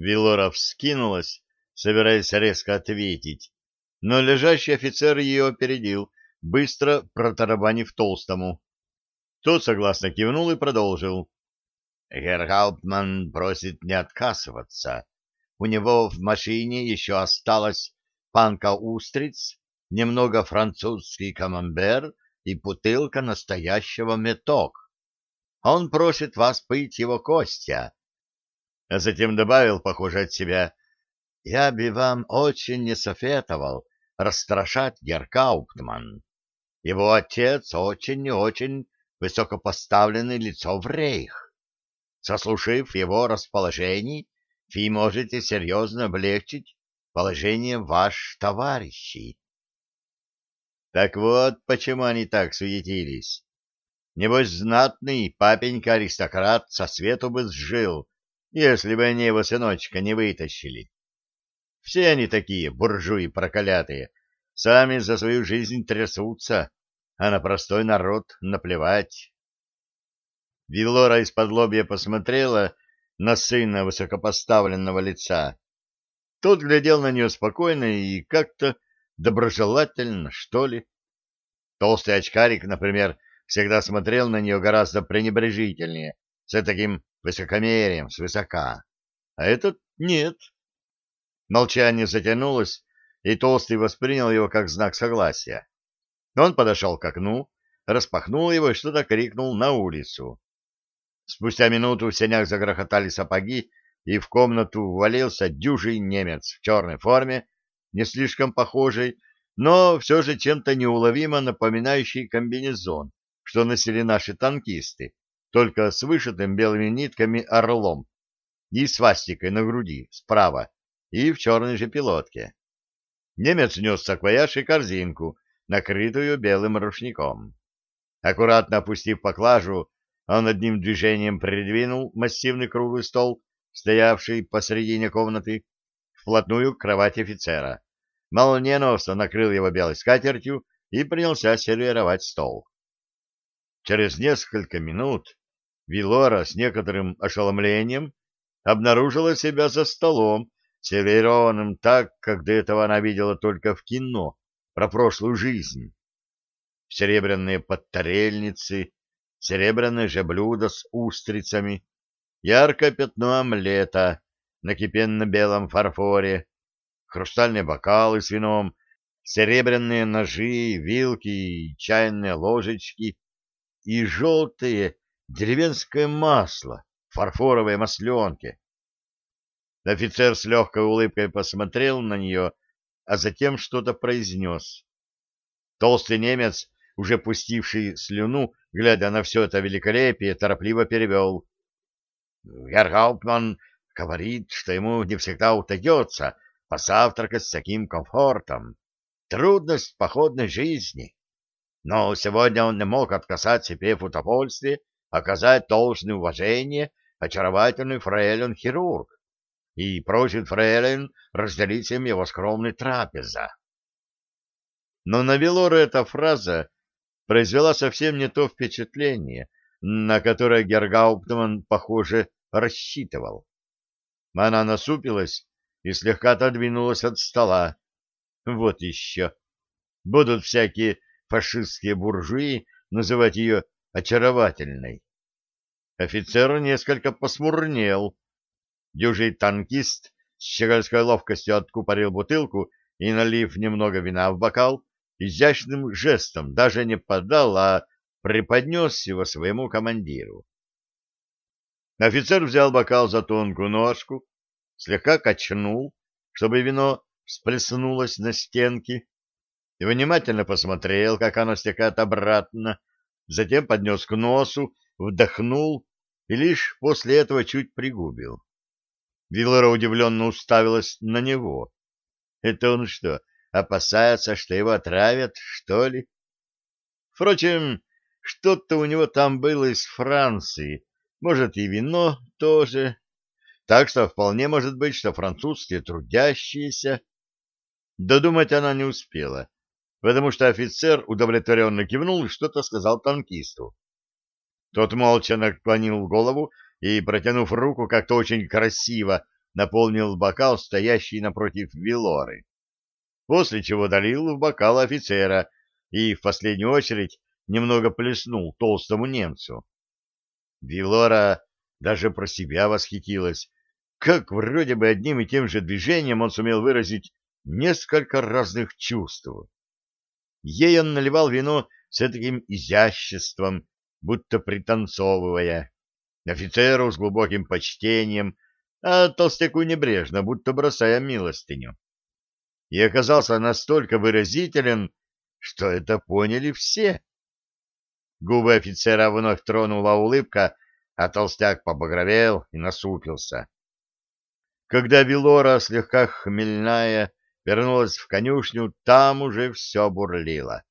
Вилора вскинулась, собираясь резко ответить, но лежащий офицер ее опередил, быстро протарабанив толстому. Тот согласно кивнул и продолжил. Герхауптман просит не отказываться. У него в машине еще осталось панка устриц, немного французский камамбер и бутылка настоящего меток. Он просит вас пыть его костя. А затем добавил, похоже, от себя, «Я бы вам очень не советовал расстрашать Геркауптман. Его отец очень и очень высокопоставленное лицо в рейх. Сослушав его расположений, вы можете серьезно облегчить положение ваш товарищей. Так вот, почему они так суетились. Небось, знатный папенька-аристократ со свету бы сжил, если бы они его сыночка не вытащили. Все они такие, буржуи проколятые, сами за свою жизнь трясутся, а на простой народ наплевать. Вилора из-под лобья посмотрела на сына высокопоставленного лица. Тот глядел на нее спокойно и как-то доброжелательно, что ли. Толстый очкарик, например, всегда смотрел на нее гораздо пренебрежительнее, с таким высокомерием, свысока. А этот нет. Молчание затянулось, и Толстый воспринял его как знак согласия. Он подошел к окну, распахнул его и что-то крикнул на улицу. Спустя минуту в сенях загрохотали сапоги, и в комнату ввалился дюжий немец в черной форме, не слишком похожий, но все же чем-то неуловимо напоминающий комбинезон, что носили наши танкисты, только с вышитым белыми нитками орлом и свастикой на груди справа и в черной же пилотке. Немец нес саквояж и корзинку, накрытую белым рушником. Аккуратно опустив поклажу, он одним движением придвинул массивный круглый стол, стоявший посредине комнаты, вплотную к кровати офицера. Молниеносно накрыл его белой скатертью и принялся сервировать стол. Через несколько минут Вилора с некоторым ошеломлением обнаружила себя за столом, сервированным так, как до этого она видела только в кино про прошлую жизнь. Серебряные подтарельницы, серебряное же блюдо с устрицами, яркое пятно омлета на кипенно-белом фарфоре, хрустальные бокалы с вином, серебряные ножи, вилки и чайные ложечки и желтое деревенское масло в фарфоровой масленке. Офицер с легкой улыбкой посмотрел на нее, а затем что-то произнес. Толстый немец, уже пустивший слюну, глядя на все это великолепие, торопливо перевел. Герхауптман говорит, что ему не всегда удается посавтракать с таким комфортом. Трудность походной жизни. Но сегодня он не мог отказать себе в удовольствии оказать должное уважение очаровательный фрейлин-хирург и просит фрейлин разделить с ним его скромный трапеза. Но на Велора эта фраза произвела совсем не то впечатление, на которое Гергауптман, похоже, рассчитывал. Она насупилась и слегка отодвинулась от стола. Вот еще. Будут всякие фашистские буржуи называть ее очаровательной. Офицер несколько посмурнел. Дюжий танкист с щегольской ловкостью откупорил бутылку и, налив немного вина в бокал, изящным жестом даже не подал, а преподнес его своему командиру. Офицер взял бокал за тонкую ножку, слегка качнул, чтобы вино всплеснулось на стенки, и внимательно посмотрел, как оно стекает обратно, затем поднес к носу, вдохнул и лишь после этого чуть пригубил. Виллера удивленно уставилась на него. Это он что, опасается, что его отравят, что ли? Впрочем, что-то у него там было из Франции, может, и вино тоже. Так что вполне может быть, что французские трудящиеся... Додумать она не успела, потому что офицер удовлетворенно кивнул и что-то сказал танкисту. Тот молча наклонил голову и, протянув руку, как-то очень красиво наполнил бокал, стоящий напротив Вилоры, после чего долил в бокал офицера и в последнюю очередь немного плеснул толстому немцу. Вилора даже про себя восхитилась, как вроде бы одним и тем же движением он сумел выразить несколько разных чувств. Ей он наливал вино с таким изяществом, будто пританцовывая, офицеру с глубоким почтением, а толстяку небрежно, будто бросая милостыню. И оказался настолько выразителен, что это поняли все. Губы офицера вновь тронула улыбка, а толстяк побагровел и насупился. Когда Вилора, слегка хмельная, вернулась в конюшню, там уже все бурлило.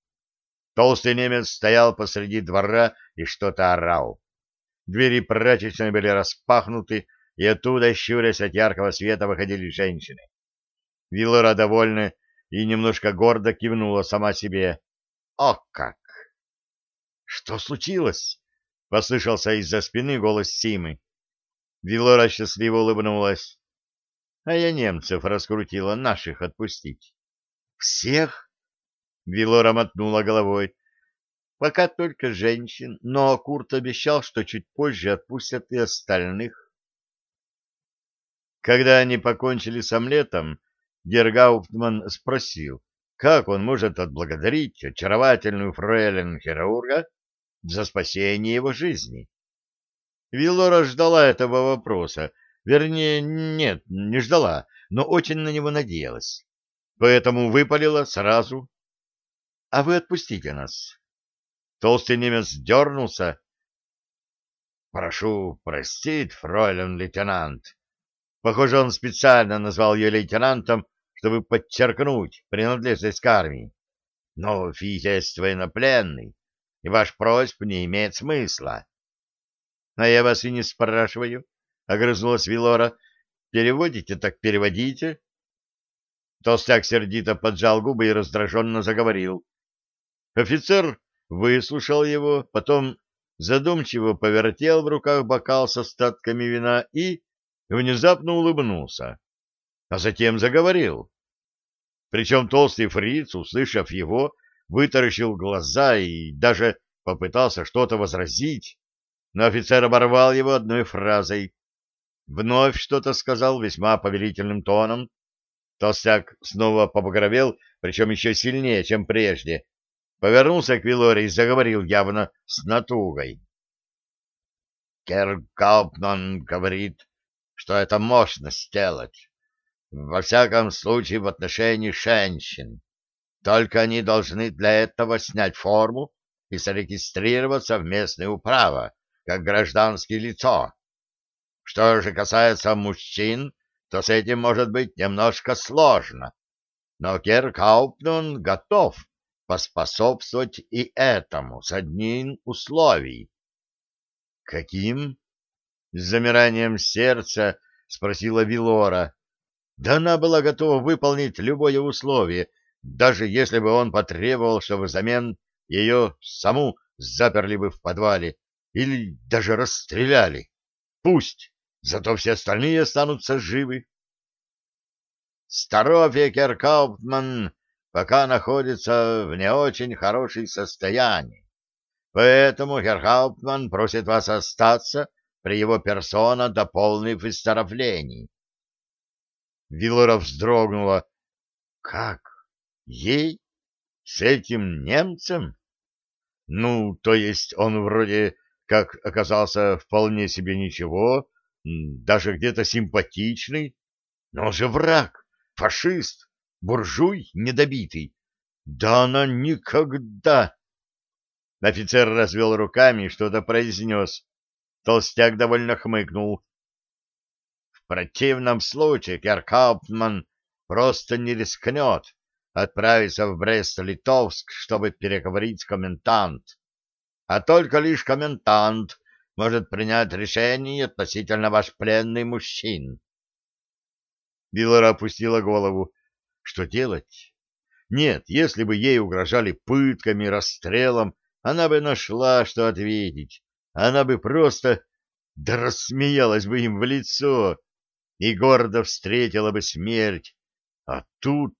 Толстый немец стоял посреди двора и что-то орал. Двери прачечной были распахнуты, и оттуда, щурясь от яркого света, выходили женщины. Вилора довольна и немножко гордо кивнула сама себе. «О как!» «Что случилось?» — послышался из-за спины голос Симы. Вилора счастливо улыбнулась. «А я немцев раскрутила, наших отпустить». «Всех?» Вилора мотнула головой. Пока только женщин, но Курт обещал, что чуть позже отпустят и остальных. Когда они покончили с омлетом, Гергауптман спросил, как он может отблагодарить очаровательную фрейлин хирурга за спасение его жизни. Вилора ждала этого вопроса, вернее, нет, не ждала, но очень на него надеялась, поэтому выпалила сразу а вы отпустите нас. Толстый немец дернулся. — Прошу простить, фройлен лейтенант. Похоже, он специально назвал ее лейтенантом, чтобы подчеркнуть принадлежность к армии. Но фи есть военнопленный, и ваш просьб не имеет смысла. — А я вас и не спрашиваю, — огрызнулась Вилора. — Переводите, так переводите. Толстяк сердито поджал губы и раздраженно заговорил. Офицер выслушал его, потом задумчиво повертел в руках бокал с остатками вина и внезапно улыбнулся, а затем заговорил. Причем толстый фриц, услышав его, вытаращил глаза и даже попытался что-то возразить, но офицер оборвал его одной фразой. Вновь что-то сказал весьма повелительным тоном. Толстяк снова побагровел, причем еще сильнее, чем прежде, повернулся к Вилоре и заговорил явно с натугой. Керр Кауптман говорит, что это можно сделать. Во всяком случае, в отношении женщин. Только они должны для этого снять форму и зарегистрироваться в местное управо, как гражданское лицо. Что же касается мужчин, то с этим может быть немножко сложно. Но Керр Кауптман готов поспособствовать и этому с одним условием. Каким? С замиранием сердца спросила Вилора. Да она была готова выполнить любое условие, даже если бы он потребовал, чтобы взамен ее саму заперли бы в подвале или даже расстреляли. Пусть, зато все остальные останутся живы. Старовье Керкауптман пока находится в не очень хорошем состоянии. Поэтому Герхауптман просит вас остаться при его персона до полных выздоровлений. Вилора вздрогнула. Как? Ей? С этим немцем? Ну, то есть он вроде как оказался вполне себе ничего, даже где-то симпатичный, но же враг, фашист буржуй недобитый. Да она никогда... Офицер развел руками и что-то произнес. Толстяк довольно хмыкнул. В противном случае Керкауптман просто не рискнет отправиться в Брест-Литовск, чтобы переговорить с комендант. А только лишь комендант может принять решение относительно ваш пленный мужчин. Виллера опустила голову. Что делать? Нет, если бы ей угрожали пытками, расстрелом, она бы нашла, что ответить. Она бы просто... Да рассмеялась бы им в лицо. и гордо встретила бы смерть, а тут